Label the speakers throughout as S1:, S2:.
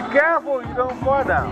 S1: Be careful, you don't então, fall down.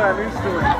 S1: plan. Who's doing?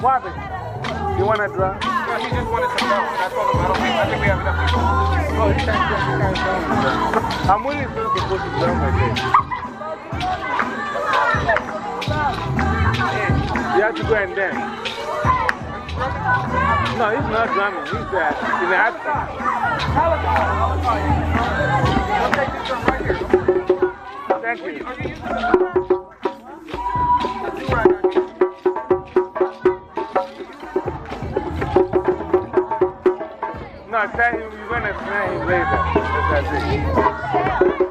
S1: What? You want to draw?
S2: No, he just wanted some drum. I told him I don't I think we have enough people.
S1: Oh, he can't, he can't supposed to put like this. You have to go and dance. No, he's not drumming. He's uh, in the absence.
S2: I'll take this drum right here.
S1: Thank you. Tell him you're going to snare him later. That's it.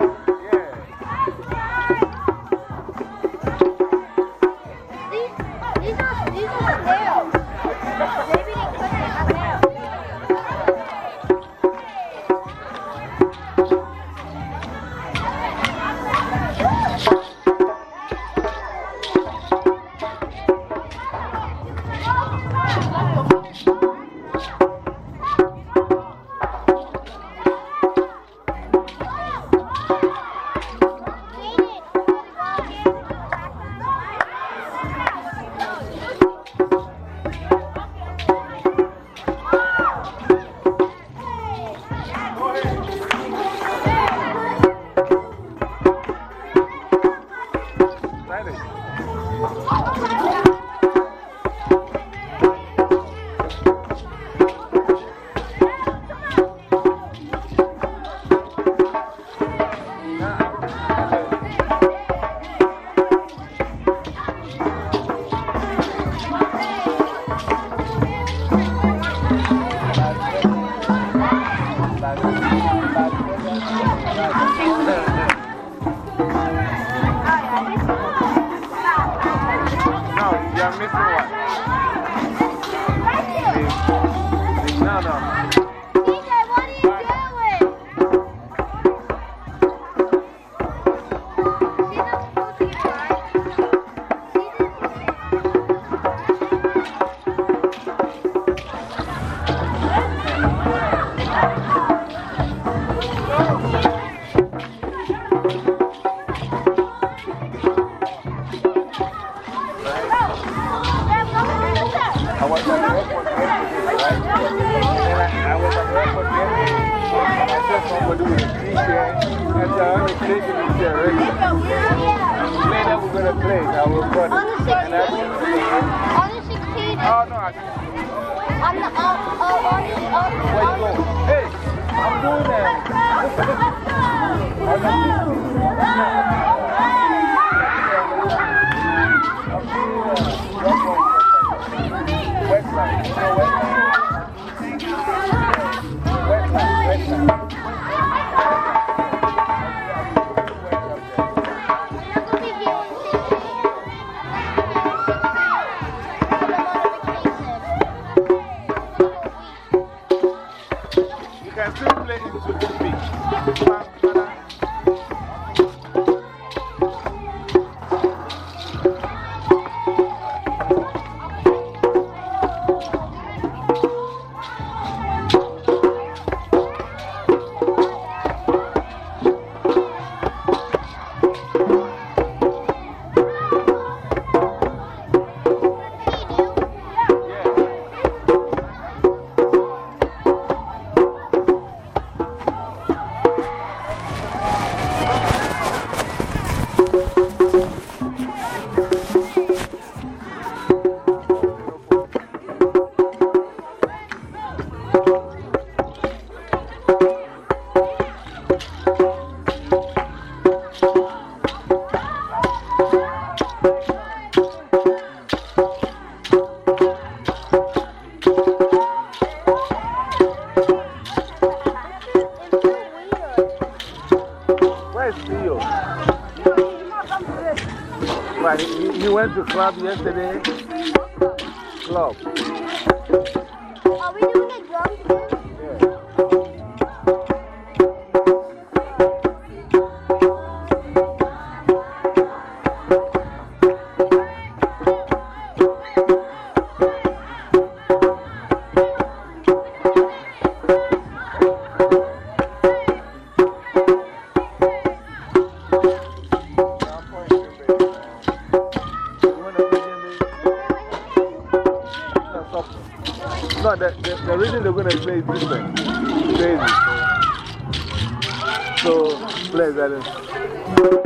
S1: No, you're missing one. No, no.
S3: You
S1: went to club yesterday? Club. No, the, the, the reason they're going to play is different. Crazy. So, that.
S3: Where's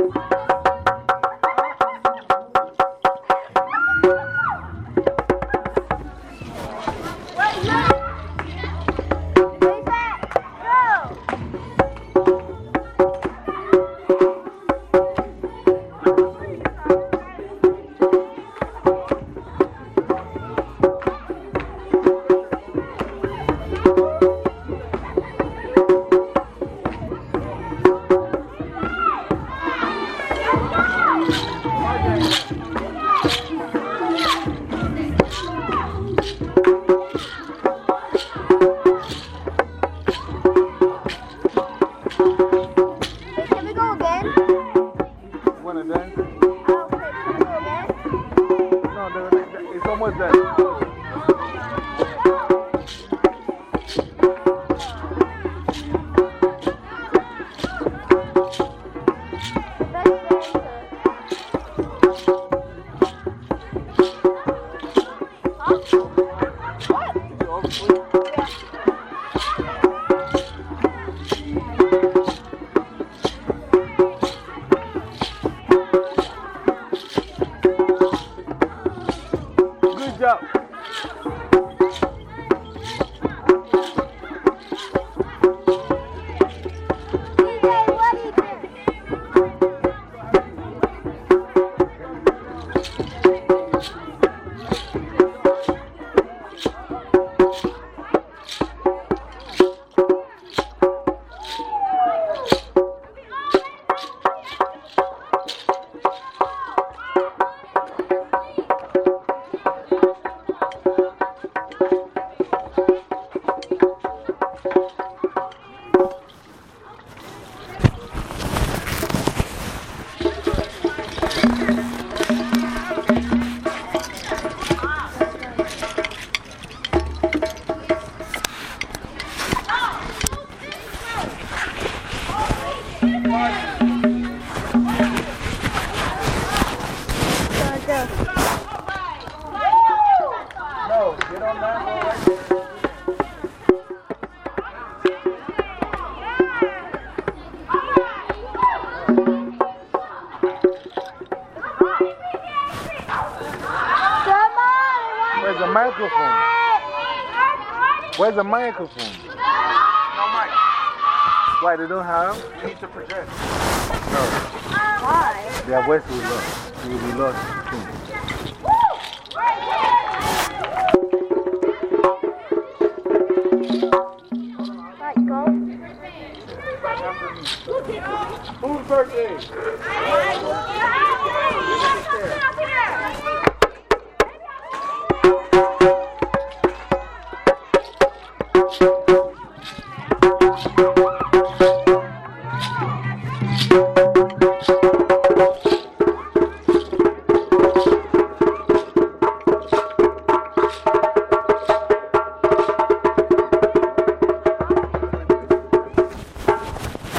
S1: microphone? Where's the microphone?
S2: No mic.
S1: Why they don't have?
S2: You need to project.
S1: No.
S3: Why?
S1: Their voice will lost. It will be lost. soon.
S3: Right, go.
S1: Whose birthday?